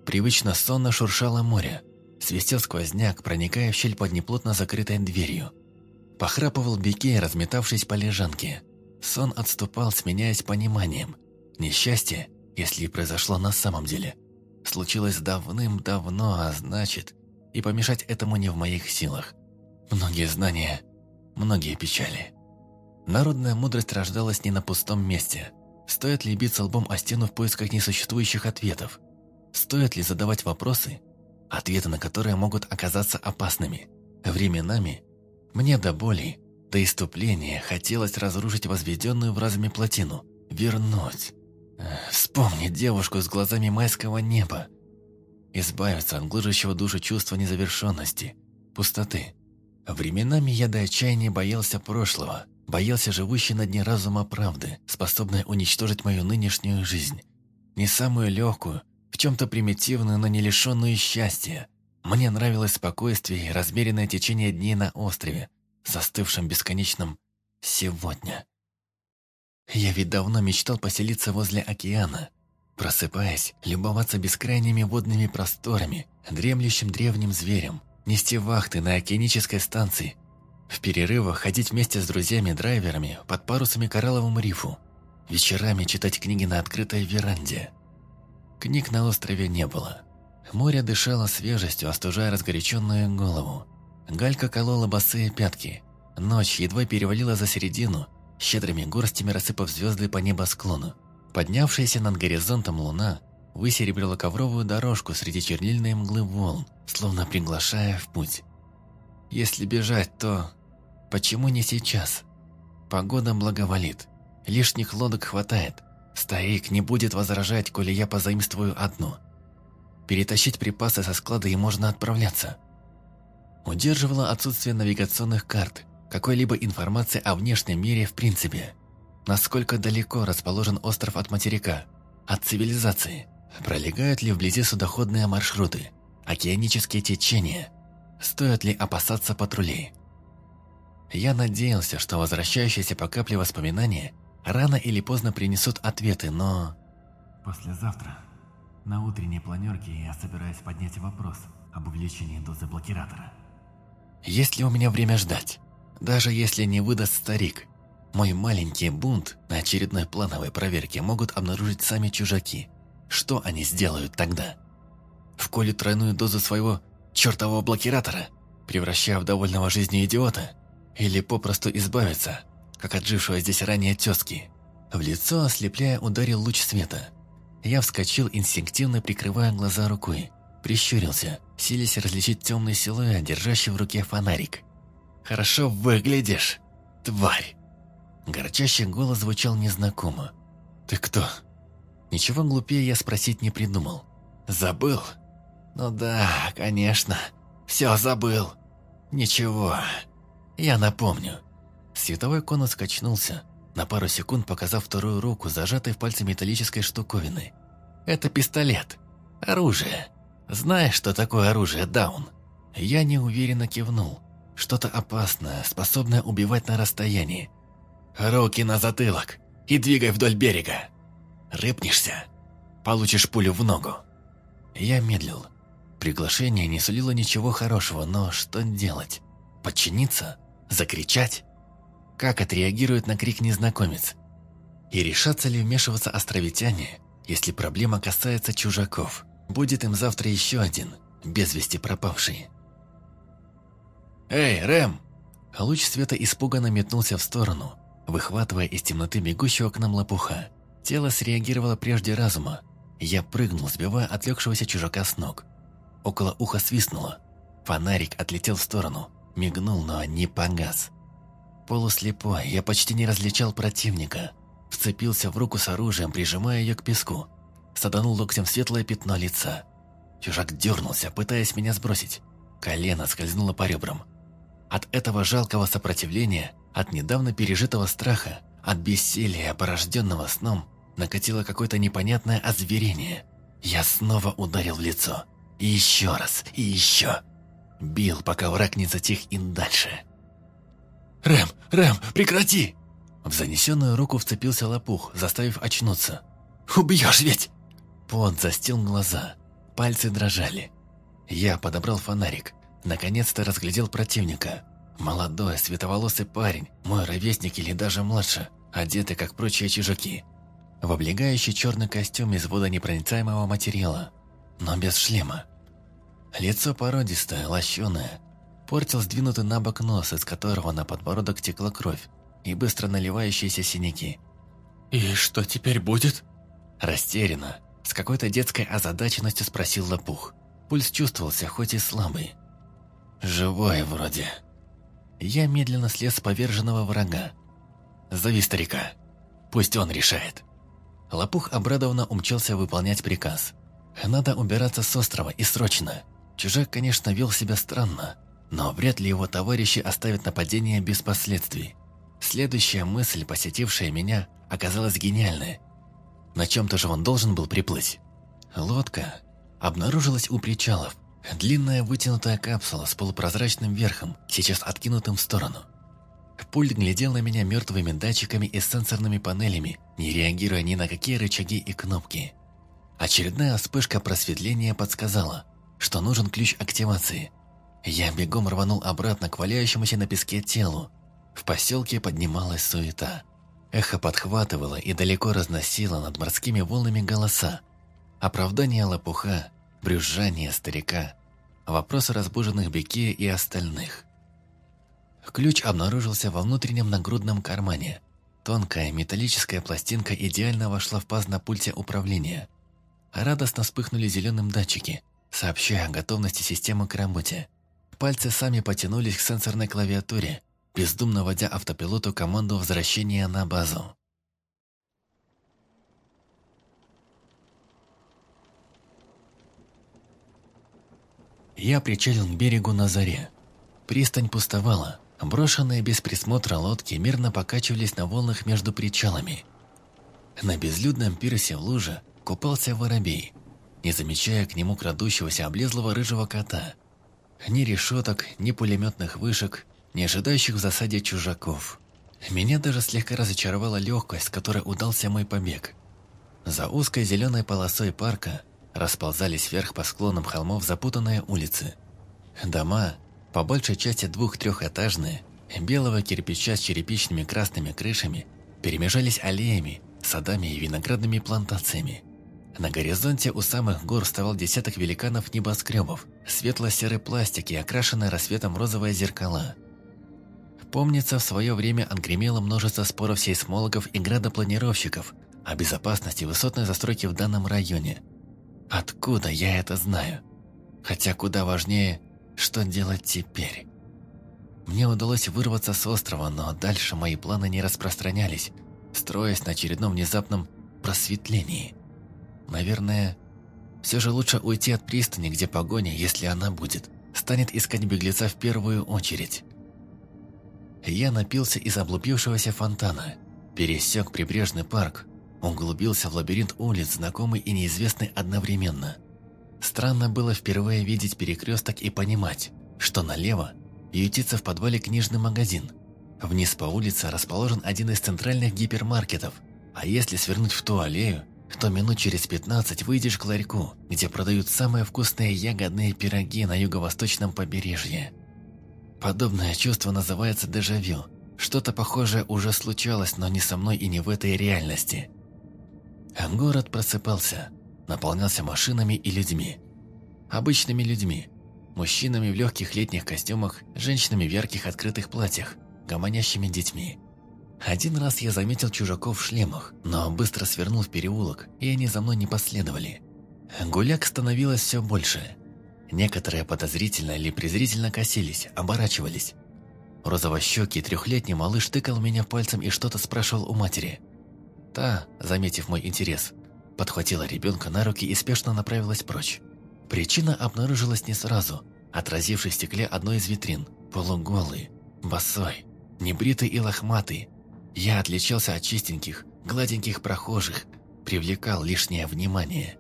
Привычно сонно шуршало море. Свистел сквозняк, проникая в щель под неплотно закрытой дверью. Похрапывал Бекей, разметавшись по лежанке. Сон отступал, сменяясь пониманием. Несчастье, если и произошло на самом деле, случилось давным-давно, а значит, и помешать этому не в моих силах. Многие знания, многие печали. Народная мудрость рождалась не на пустом месте. Стоит ли биться лбом о стену в поисках несуществующих ответов? Стоит ли задавать вопросы, ответы на которые могут оказаться опасными? Временами мне до боли, до иступления хотелось разрушить возведенную в разуме плотину, вернуть. Вспомнить девушку с глазами майского неба. Избавиться от гложущего душу чувства незавершенности, пустоты. Временами я до отчаяния боялся прошлого, боялся живущей на дне разума правды, способной уничтожить мою нынешнюю жизнь. Не самую легкую, в чем-то примитивную, но не лишенную счастья. Мне нравилось спокойствие и размеренное течение дней на острове, застывшем бесконечном «сегодня». Я ведь давно мечтал поселиться возле океана, просыпаясь, любоваться бескрайними водными просторами, дремлющим древним зверем, нести вахты на океанической станции, в перерывах ходить вместе с друзьями-драйверами под парусами коралловому рифу, вечерами читать книги на открытой веранде. Книг на острове не было. Море дышало свежестью, остужая разгоряченную голову. Галька колола босые пятки. Ночь едва перевалила за середину, щедрыми горстями рассыпав звезды по небосклону. Поднявшаяся над горизонтом луна высеребрила ковровую дорожку среди чернильной мглы волн, словно приглашая в путь. Если бежать, то почему не сейчас? Погода благоволит. Лишних лодок хватает. Старик не будет возражать, коли я позаимствую одну. Перетащить припасы со склада и можно отправляться. Удерживало отсутствие навигационных карт, какой-либо информации о внешнем мире в принципе. Насколько далеко расположен остров от материка, от цивилизации? Пролегают ли вблизи судоходные маршруты, океанические течения? Стоит ли опасаться патрулей? Я надеялся, что возвращающиеся по капле воспоминания рано или поздно принесут ответы, но... Послезавтра, на утренней планерке, я собираюсь поднять вопрос об увеличении дозы блокиратора. Есть ли у меня время ждать? Даже если не выдаст старик, мой маленький бунт на очередной плановой проверке могут обнаружить сами чужаки. Что они сделают тогда? Вколют тройную дозу своего чертового блокиратора, превращая в довольного жизнью идиота? Или попросту избавиться, как отжившего здесь ранее тезки? В лицо, ослепляя, ударил луч света. Я вскочил, инстинктивно прикрывая глаза рукой. Прищурился, силясь различить темный силуэт, держащий в руке фонарик. «Хорошо выглядишь, тварь!» Горчащий голос звучал незнакомо. «Ты кто?» Ничего глупее я спросить не придумал. «Забыл?» «Ну да, конечно. Все забыл. Ничего. Я напомню». Световой конус качнулся, на пару секунд показав вторую руку, зажатой в пальце металлической штуковины. «Это пистолет. Оружие. Знаешь, что такое оружие, Даун?» Я неуверенно кивнул. Что-то опасное, способное убивать на расстоянии. Руки на затылок и двигай вдоль берега. Рыпнешься, получишь пулю в ногу. Я медлил. Приглашение не сулило ничего хорошего, но что делать? Подчиниться? Закричать? Как отреагирует на крик незнакомец? И решатся ли вмешиваться островитяне, если проблема касается чужаков? Будет им завтра еще один, без вести пропавший. «Эй, Рэм!» Луч света испуганно метнулся в сторону, выхватывая из темноты бегущего к нам лопуха. Тело среагировало прежде разума. Я прыгнул, сбивая отвлекшегося чужака с ног. Около уха свистнуло. Фонарик отлетел в сторону, мигнул, но не погас. Полуслепой, я почти не различал противника. Вцепился в руку с оружием, прижимая ее к песку. Саданул локтем светлое пятно лица. Чужак дернулся, пытаясь меня сбросить. Колено скользнуло по ребрам. От этого жалкого сопротивления, от недавно пережитого страха, от бессилия, порожденного сном, накатило какое-то непонятное озверение. Я снова ударил в лицо. И еще раз, и еще. Бил, пока враг не затих и дальше. «Рэм, Рэм, прекрати!» В занесенную руку вцепился лопух, заставив очнуться. «Убьешь ведь!» Пот застил глаза, пальцы дрожали. Я подобрал фонарик, наконец-то разглядел противника. Молодой, световолосый парень, мой ровесник или даже младше, одетый, как прочие чужаки. В облегающий черный костюм из водонепроницаемого материала, но без шлема. Лицо породистое, лощеное, портил сдвинутый на бок нос, из которого на подбородок текла кровь, и быстро наливающиеся синяки. «И что теперь будет?» Растерянно, с какой-то детской озадаченностью спросил Лопух. Пульс чувствовался, хоть и слабый. «Живой вроде». Я медленно слез с поверженного врага. «Зови старика. Пусть он решает». Лопух обрадованно умчался выполнять приказ. «Надо убираться с острова и срочно». Чужак, конечно, вел себя странно, но вряд ли его товарищи оставят нападение без последствий. Следующая мысль, посетившая меня, оказалась гениальной. На чем-то же он должен был приплыть. Лодка обнаружилась у причалов. Длинная вытянутая капсула с полупрозрачным верхом, сейчас откинутым в сторону. Пульт глядел на меня мертвыми датчиками и сенсорными панелями, не реагируя ни на какие рычаги и кнопки. Очередная вспышка просветления подсказала, что нужен ключ активации. Я бегом рванул обратно к валяющемуся на песке телу. В поселке поднималась суета. Эхо подхватывало и далеко разносило над морскими волнами голоса. Оправдание лопуха, брюзжание старика, вопросы разбуженных Беке и остальных. Ключ обнаружился во внутреннем нагрудном кармане. Тонкая металлическая пластинка идеально вошла в паз на пульте управления. Радостно вспыхнули зеленым датчики, сообщая о готовности системы к работе. Пальцы сами потянулись к сенсорной клавиатуре, бездумно вводя автопилоту команду возвращения на базу. Я причалил к берегу на заре. Пристань пустовала. Брошенные без присмотра лодки мирно покачивались на волнах между причалами. На безлюдном пирсе в луже купался воробей, не замечая к нему крадущегося облезлого рыжего кота – ни решеток, ни пулеметных вышек, не ожидающих в засаде чужаков. Меня даже слегка разочаровала легкость, с которой удался мой побег. За узкой зеленой полосой парка расползались вверх по склонам холмов запутанные улицы. Дома, по большей части двух-трехэтажные, белого кирпича с черепичными красными крышами, перемежались аллеями, садами и виноградными плантациями. На горизонте у самых гор вставал десяток великанов небоскребов, светло-серый пластик и окрашенные рассветом розовые зеркала. Помнится, в свое время отгремело множество споров сейсмологов и градопланировщиков о безопасности высотной застройки в данном районе. Откуда я это знаю? Хотя куда важнее, что делать теперь. Мне удалось вырваться с острова, но дальше мои планы не распространялись, строясь на очередном внезапном просветлении. Наверное, все же лучше уйти от пристани, где погоня, если она будет, станет искать беглеца в первую очередь. Я напился из облупившегося фонтана, пересек прибрежный парк, углубился в лабиринт улиц, знакомый и неизвестный одновременно. Странно было впервые видеть перекресток и понимать, что налево ютится в подвале книжный магазин. Вниз по улице расположен один из центральных гипермаркетов, а если свернуть в ту аллею, то минут через пятнадцать выйдешь к ларьку, где продают самые вкусные ягодные пироги на юго-восточном побережье. Подобное чувство называется дежавю. Что-то похожее уже случалось, но не со мной и не в этой реальности. Город просыпался, наполнялся машинами и людьми. Обычными людьми. Мужчинами в легких летних костюмах, женщинами в ярких открытых платьях, гомонящими детьми. Один раз я заметил чужаков в шлемах, но быстро свернул в переулок, и они за мной не последовали. Гуляк становилось все больше. Некоторые подозрительно или презрительно косились, оборачивались. Розовощекий трехлетний малыш тыкал меня пальцем и что-то спрашивал у матери. Та, заметив мой интерес, подхватила ребенка на руки и спешно направилась прочь. Причина обнаружилась не сразу, отразившись в стекле одной из витрин, полуголый, босой, небритый и лохматый. Я отличался от чистеньких, гладеньких прохожих, привлекал лишнее внимание.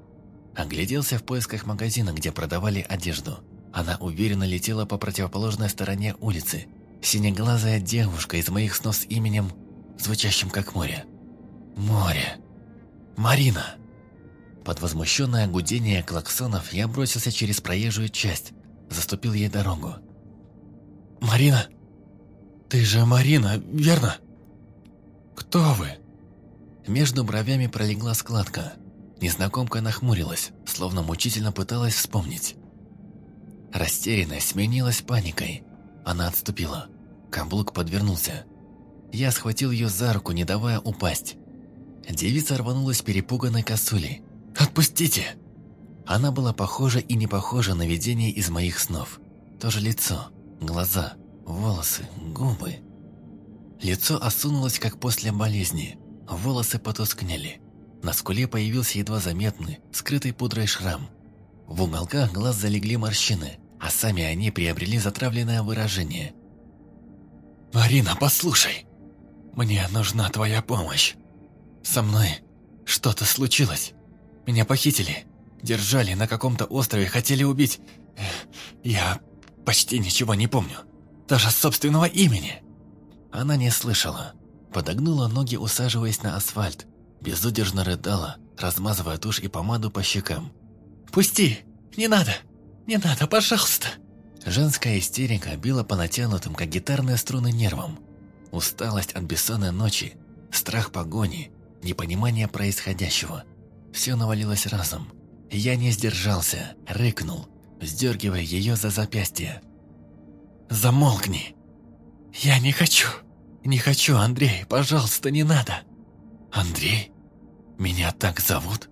Огляделся в поисках магазина, где продавали одежду. Она уверенно летела по противоположной стороне улицы. Синеглазая девушка из моих снов с именем, звучащим как море. Море. Марина. Под возмущенное гудение клаксонов я бросился через проезжую часть, заступил ей дорогу. «Марина! Ты же Марина, верно?» «Кто вы?» Между бровями пролегла складка. Незнакомка нахмурилась, словно мучительно пыталась вспомнить. Растерянность сменилась паникой. Она отступила. Каблук подвернулся. Я схватил ее за руку, не давая упасть. Девица рванулась перепуганной косулей. «Отпустите!» Она была похожа и не похожа на видение из моих снов. То же лицо, глаза, волосы, губы. Лицо осунулось, как после болезни. Волосы потускнели. На скуле появился едва заметный, скрытый пудрой шрам. В уголках глаз залегли морщины, а сами они приобрели затравленное выражение. «Марина, послушай! Мне нужна твоя помощь. Со мной что-то случилось. Меня похитили, держали на каком-то острове, хотели убить. Я почти ничего не помню. Даже собственного имени». Она не слышала. Подогнула ноги, усаживаясь на асфальт, Безудержно рыдала, размазывая тушь и помаду по щекам. «Пусти! Не надо! Не надо, пожалуйста!» Женская истерика била по натянутым, как гитарные струны, нервам. Усталость от бессонной ночи, страх погони, непонимание происходящего. Все навалилось разом. Я не сдержался, рыкнул, сдергивая ее за запястье. «Замолкни! Я не хочу! Не хочу, Андрей, пожалуйста, не надо!» «Андрей? Меня так зовут?»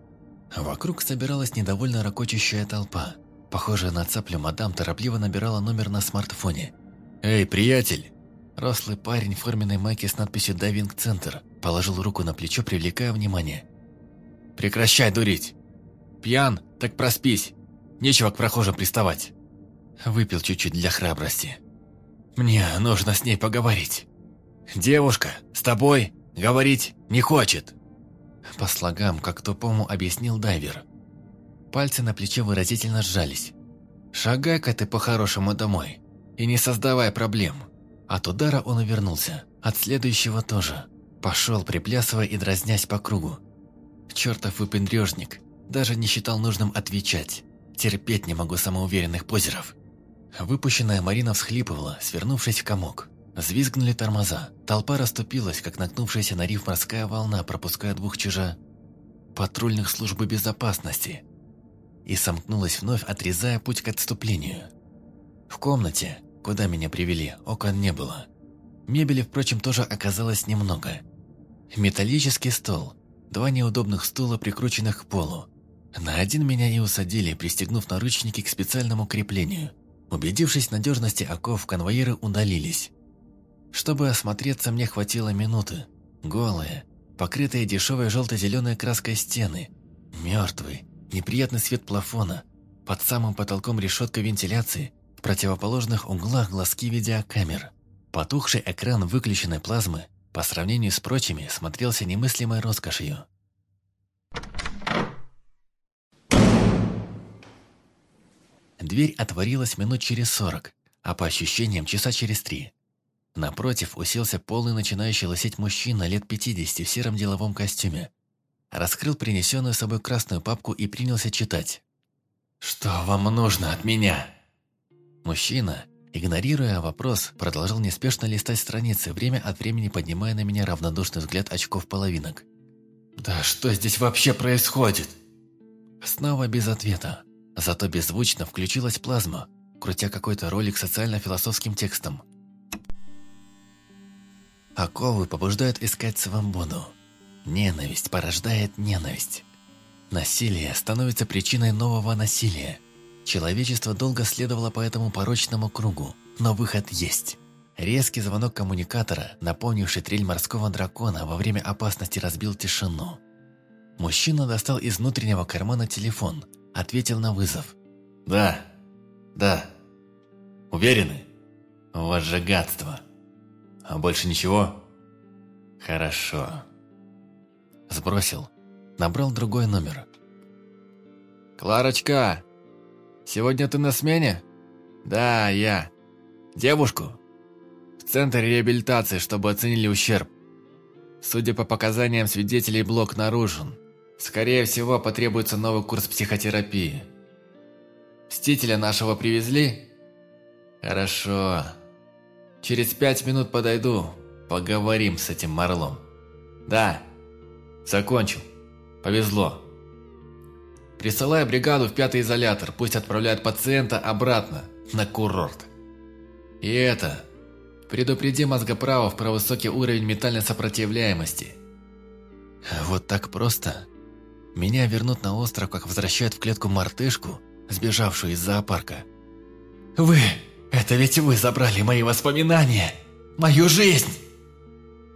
Вокруг собиралась недовольно ракочущая толпа. Похожая на цаплю мадам торопливо набирала номер на смартфоне. «Эй, приятель!» Рослый парень в форменной майке с надписью «Дайвинг-центр» положил руку на плечо, привлекая внимание. «Прекращай дурить! Пьян? Так проспись! Нечего к прохожим приставать!» Выпил чуть-чуть для храбрости. «Мне нужно с ней поговорить!» «Девушка, с тобой?» Говорить не хочет!» По слогам, как тупому объяснил дайвер. Пальцы на плече выразительно сжались. «Шагай-ка ты по-хорошему домой и не создавай проблем». От удара он увернулся, от следующего тоже. Пошел, приплясывая и дразнясь по кругу. Чертов выпендрежник, даже не считал нужным отвечать. Терпеть не могу самоуверенных позеров. Выпущенная Марина всхлипывала, свернувшись в комок. Взвизгнули тормоза. Толпа расступилась, как наткнувшаяся на риф морская волна, пропуская двух чужа патрульных службы безопасности. И сомкнулась вновь, отрезая путь к отступлению. В комнате, куда меня привели, окон не было. Мебели, впрочем, тоже оказалось немного. Металлический стол, два неудобных стула, прикрученных к полу. На один меня и усадили, пристегнув наручники к специальному креплению. Убедившись в надежности оков, конвоиры удалились. Чтобы осмотреться, мне хватило минуты. Голые, покрытые дешевой желто-зеленой краской стены. Мертвый, неприятный свет плафона. Под самым потолком решетка вентиляции. В противоположных углах глазки видеокамер. Потухший экран выключенной плазмы по сравнению с прочими смотрелся немыслимой роскошью. Дверь отворилась минут через сорок, а по ощущениям часа через три. Напротив уселся полный начинающий лысеть мужчина лет 50 в сером деловом костюме. Раскрыл принесенную с собой красную папку и принялся читать. «Что вам нужно от меня?» Мужчина, игнорируя вопрос, продолжал неспешно листать страницы, время от времени поднимая на меня равнодушный взгляд очков половинок. «Да что здесь вообще происходит?» Снова без ответа. Зато беззвучно включилась плазма, крутя какой-то ролик социально-философским текстом. Оковы побуждают искать свободу. Ненависть порождает ненависть. Насилие становится причиной нового насилия. Человечество долго следовало по этому порочному кругу, но выход есть. Резкий звонок коммуникатора, напомнивший трель морского дракона, во время опасности разбил тишину. Мужчина достал из внутреннего кармана телефон, ответил на вызов. «Да, да. Уверены? У вас же гадство. А больше ничего? Хорошо». Сбросил. Набрал другой номер. «Кларочка, сегодня ты на смене?» «Да, я. Девушку?» «В центр реабилитации, чтобы оценили ущерб. Судя по показаниям свидетелей, блок наружен. Скорее всего, потребуется новый курс психотерапии. Мстителя нашего привезли? Хорошо. Через пять минут подойду, поговорим с этим Марлом. Да, закончил. Повезло. Присылай бригаду в пятый изолятор, пусть отправляют пациента обратно, на курорт. И это, предупреди мозгоправов про высокий уровень метальной сопротивляемости. Вот так просто? Меня вернут на остров, как возвращают в клетку мартышку, сбежавшую из зоопарка. «Вы! Это ведь вы забрали мои воспоминания! Мою жизнь!»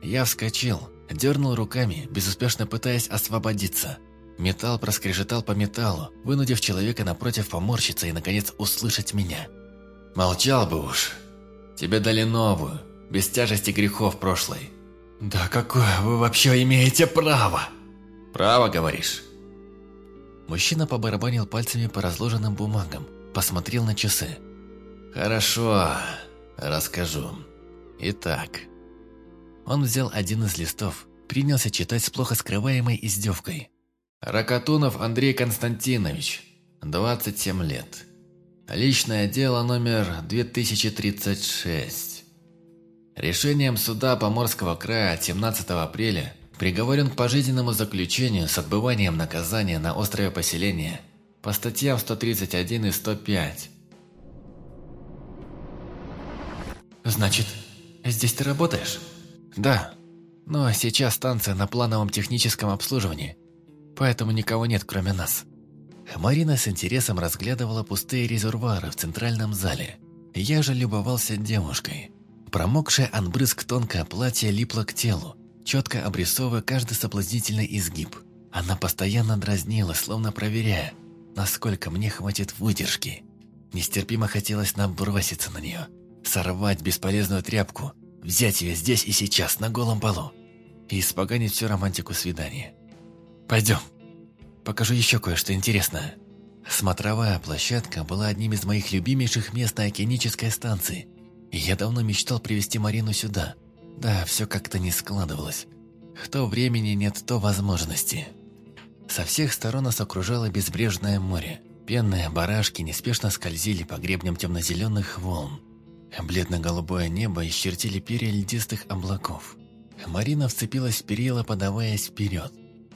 Я вскочил, дернул руками, безуспешно пытаясь освободиться. Металл проскрежетал по металлу, вынудив человека напротив поморщиться и, наконец, услышать меня. «Молчал бы уж. Тебе дали новую, без тяжести грехов прошлой». «Да какое вы вообще имеете право?» «Право, говоришь?» Мужчина побарабанил пальцами по разложенным бумагам, посмотрел на часы. «Хорошо, расскажу. Итак...» Он взял один из листов, принялся читать с плохо скрываемой издевкой. «Ракатунов Андрей Константинович, 27 лет. Личное дело номер 2036. Решением суда Поморского края 17 апреля Приговорен к пожизненному заключению с отбыванием наказания на острове поселения по статьям 131 и 105. «Значит, здесь ты работаешь?» «Да, но сейчас станция на плановом техническом обслуживании, поэтому никого нет, кроме нас». Марина с интересом разглядывала пустые резервуары в центральном зале. Я же любовался девушкой. Промокшее анбрызг тонкое платье липло к телу, четко обрисовывая каждый соблазнительный изгиб. Она постоянно дразнила, словно проверяя, насколько мне хватит выдержки. Нестерпимо хотелось наброситься на нее, сорвать бесполезную тряпку, взять ее здесь и сейчас, на голом полу, и испоганить всю романтику свидания. «Пойдем, покажу еще кое-что интересное». Смотровая площадка была одним из моих любимейших мест на океанической станции, и я давно мечтал привести Марину сюда – да, все как-то не складывалось. То времени нет, то возможности. Со всех сторон нас окружало безбрежное море. Пенные барашки неспешно скользили по гребням темно-зеленых волн. Бледно-голубое небо исчертили перья льдистых облаков. Марина вцепилась в перила, подаваясь вперед.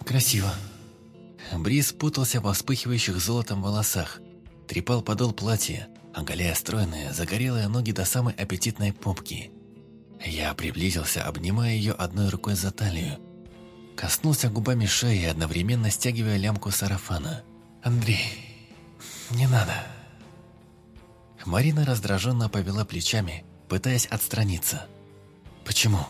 «Красиво!» Бриз путался во вспыхивающих золотом волосах, трепал подол платья, оголяя стройные, загорелые ноги до самой аппетитной попки – я приблизился, обнимая ее одной рукой за талию. Коснулся губами шеи, одновременно стягивая лямку сарафана. «Андрей, не надо!» Марина раздраженно повела плечами, пытаясь отстраниться. «Почему?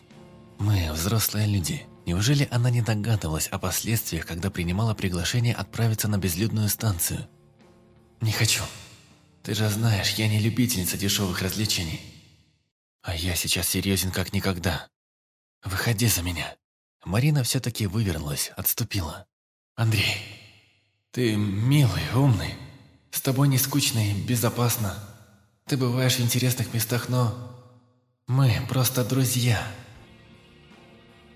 Мы взрослые люди. Неужели она не догадывалась о последствиях, когда принимала приглашение отправиться на безлюдную станцию?» «Не хочу. Ты же знаешь, я не любительница дешевых развлечений». А я сейчас серьезен как никогда. Выходи за меня. Марина все-таки вывернулась, отступила. Андрей, ты милый, умный. С тобой не скучно и безопасно. Ты бываешь в интересных местах, но... Мы просто друзья.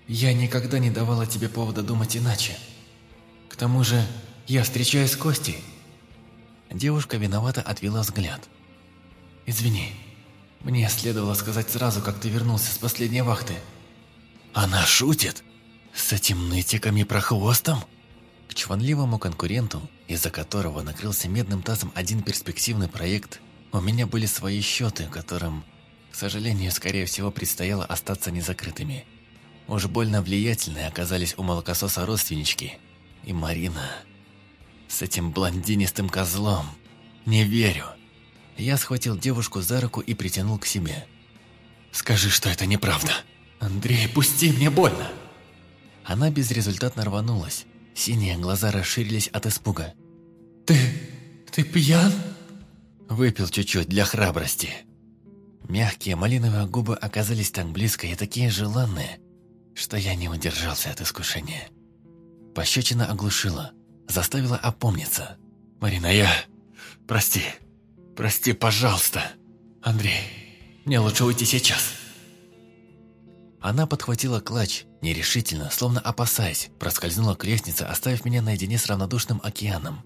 Я никогда не давала тебе повода думать иначе. К тому же, я встречаюсь с Костей. Девушка виновато отвела взгляд. Извини. Мне следовало сказать сразу, как ты вернулся с последней вахты. Она шутит? С этим нытиком и прохвостом? К чванливому конкуренту, из-за которого накрылся медным тазом один перспективный проект, У меня были свои счеты, которым, к сожалению, скорее всего, предстояло остаться незакрытыми. Уж больно влиятельные оказались у молокососа родственнички. И Марина... С этим блондинистым козлом. Не верю. Я схватил девушку за руку и притянул к себе. «Скажи, что это неправда. Андрей, пусти, мне больно!» Она безрезультатно рванулась. Синие глаза расширились от испуга. «Ты... ты пьян?» Выпил чуть-чуть для храбрости. Мягкие малиновые губы оказались так близко и такие желанные, что я не удержался от искушения. Пощечина оглушила, заставила опомниться. «Марина, я... Прости. Прости, пожалуйста. Андрей, мне лучше уйти сейчас». Она подхватила клатч, нерешительно, словно опасаясь, проскользнула к лестнице, оставив меня наедине с равнодушным океаном.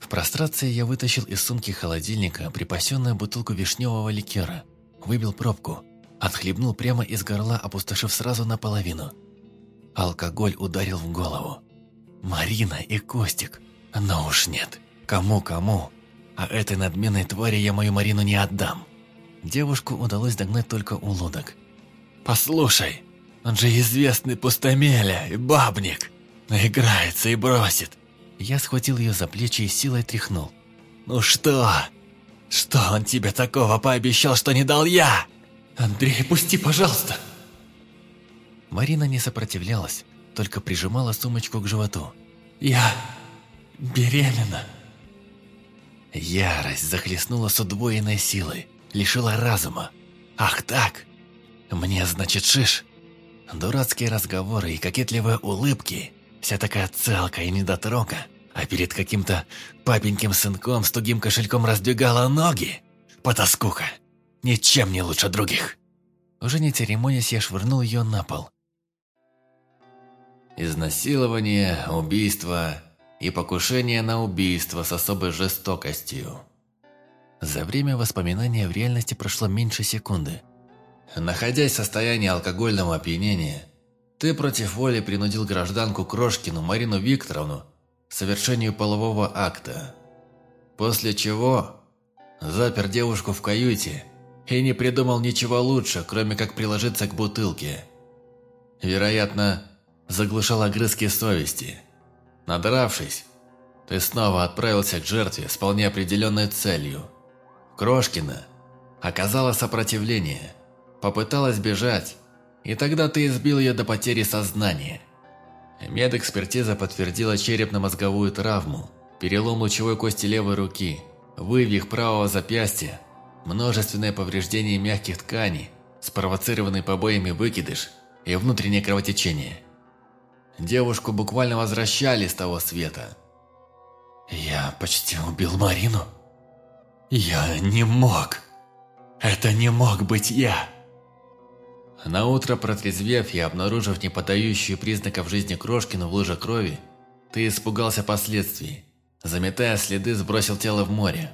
В прострации я вытащил из сумки холодильника припасенную бутылку вишневого ликера, выбил пробку, отхлебнул прямо из горла, опустошив сразу наполовину. Алкоголь ударил в голову. Марина и Костик. Но уж нет. Кому-кому. А этой надменной твари я мою Марину не отдам. Девушку удалось догнать только у лодок. «Послушай, он же известный пустомеля и бабник. Наиграется и бросит. Я схватил ее за плечи и силой тряхнул. «Ну что? Что он тебе такого пообещал, что не дал я?» «Андрей, пусти, пожалуйста!» Марина не сопротивлялась, только прижимала сумочку к животу. «Я беременна!» Ярость захлестнула с удвоенной силой, лишила разума. «Ах так? Мне, значит, шиш?» Дурацкие разговоры и кокетливые улыбки, вся такая целка и недотрога, а перед каким-то папеньким сынком с тугим кошельком раздвигала ноги. Потаскуха. Ничем не лучше других. Уже не церемонясь, я швырнул ее на пол. Изнасилование, убийство и покушение на убийство с особой жестокостью. За время воспоминания в реальности прошло меньше секунды. Находясь в состоянии алкогольного опьянения, ты против воли принудил гражданку Крошкину Марину Викторовну совершению полового акта. После чего запер девушку в каюте и не придумал ничего лучше, кроме как приложиться к бутылке. Вероятно, заглушал огрызки совести. Надравшись, ты снова отправился к жертве с вполне определенной целью. Крошкина оказала сопротивление, попыталась бежать, и тогда ты избил ее до потери сознания – Медэкспертиза подтвердила черепно-мозговую травму, перелом лучевой кости левой руки, вывих правого запястья, множественное повреждение мягких тканей, спровоцированный побоями выкидыш и внутреннее кровотечение. Девушку буквально возвращали с того света. Я почти убил Марину. Я не мог. Это не мог быть я. На утро протрезвев и обнаружив не подающую признаков жизни Крошкину в луже крови, ты испугался последствий. Заметая следы, сбросил тело в море.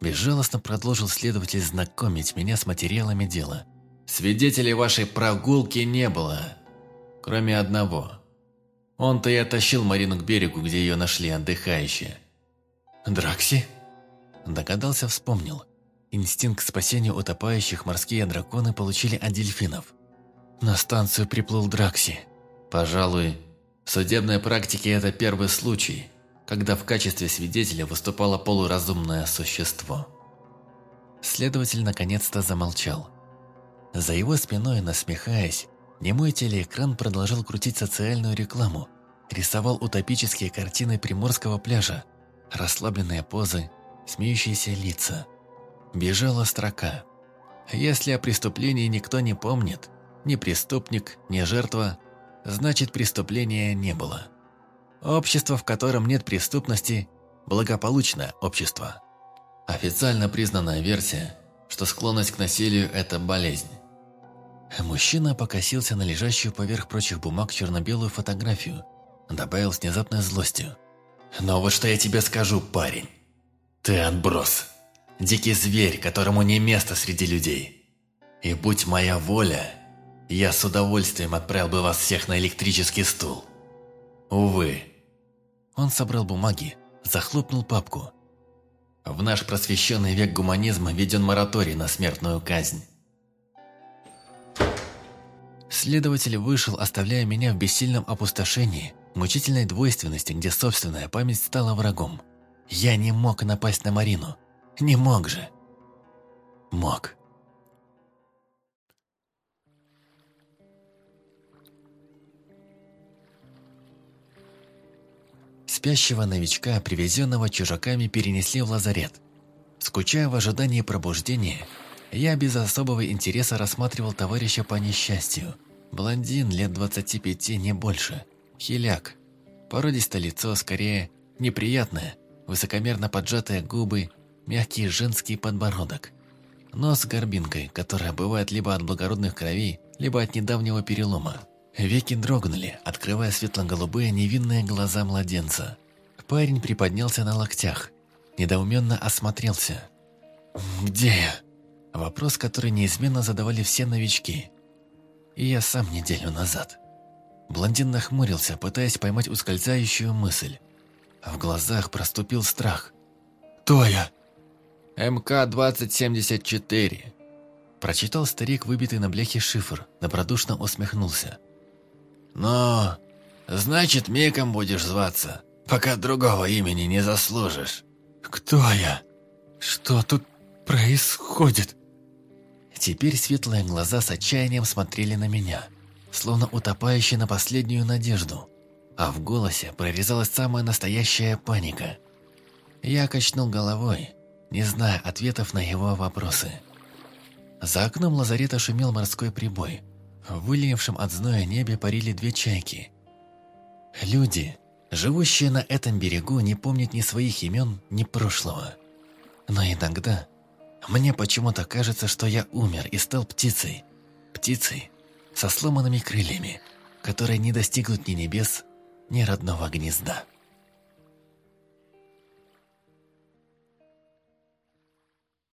Безжалостно продолжил следователь знакомить меня с материалами дела. Свидетелей вашей прогулки не было, кроме одного. Он-то и оттащил Марину к берегу, где ее нашли отдыхающие. «Дракси?» Догадался, вспомнил. Инстинкт спасения утопающих морские драконы получили от дельфинов. На станцию приплыл Дракси. Пожалуй, в судебной практике это первый случай, когда в качестве свидетеля выступало полуразумное существо. Следователь наконец-то замолчал. За его спиной, насмехаясь, немой телеэкран продолжал крутить социальную рекламу, рисовал утопические картины приморского пляжа, расслабленные позы, смеющиеся лица – бежала строка. Если о преступлении никто не помнит, ни преступник, ни жертва, значит преступления не было. Общество, в котором нет преступности, благополучное общество. Официально признанная версия, что склонность к насилию – это болезнь. Мужчина покосился на лежащую поверх прочих бумаг черно-белую фотографию, добавил с внезапной злостью. «Но вот что я тебе скажу, парень. Ты отброс. Дикий зверь, которому не место среди людей. И будь моя воля, я с удовольствием отправил бы вас всех на электрический стул. Увы. Он собрал бумаги, захлопнул папку. В наш просвещенный век гуманизма введен мораторий на смертную казнь. Следователь вышел, оставляя меня в бессильном опустошении, мучительной двойственности, где собственная память стала врагом. Я не мог напасть на Марину. Не мог же. Мог. Спящего новичка, привезенного чужаками, перенесли в лазарет. Скучая в ожидании пробуждения, я без особого интереса рассматривал товарища по несчастью. Блондин лет 25, не больше. Хиляк. Породистое лицо, скорее, неприятное. Высокомерно поджатые губы, мягкий женский подбородок. Нос с горбинкой, которая бывает либо от благородных кровей, либо от недавнего перелома. Веки дрогнули, открывая светло-голубые невинные глаза младенца. Парень приподнялся на локтях, недоуменно осмотрелся. «Где я?» Вопрос, который неизменно задавали все новички. И я сам неделю назад. Блондин нахмурился, пытаясь поймать ускользающую мысль. В глазах проступил страх. «Кто я?» «МК-2074», Прочитал старик, выбитый на бляхе шифр, добродушно усмехнулся. Но, значит, Миком будешь зваться, пока другого имени не заслужишь. Кто я? Что тут происходит? Теперь светлые глаза с отчаянием смотрели на меня, словно утопающие на последнюю надежду, а в голосе прорезалась самая настоящая паника. Я качнул головой, не зная ответов на его вопросы. За окном лазарета шумел морской прибой – в выленившем от зноя небе парили две чайки. Люди, живущие на этом берегу, не помнят ни своих имен, ни прошлого. Но иногда мне почему-то кажется, что я умер и стал птицей. Птицей со сломанными крыльями, которые не достигнут ни небес, ни родного гнезда.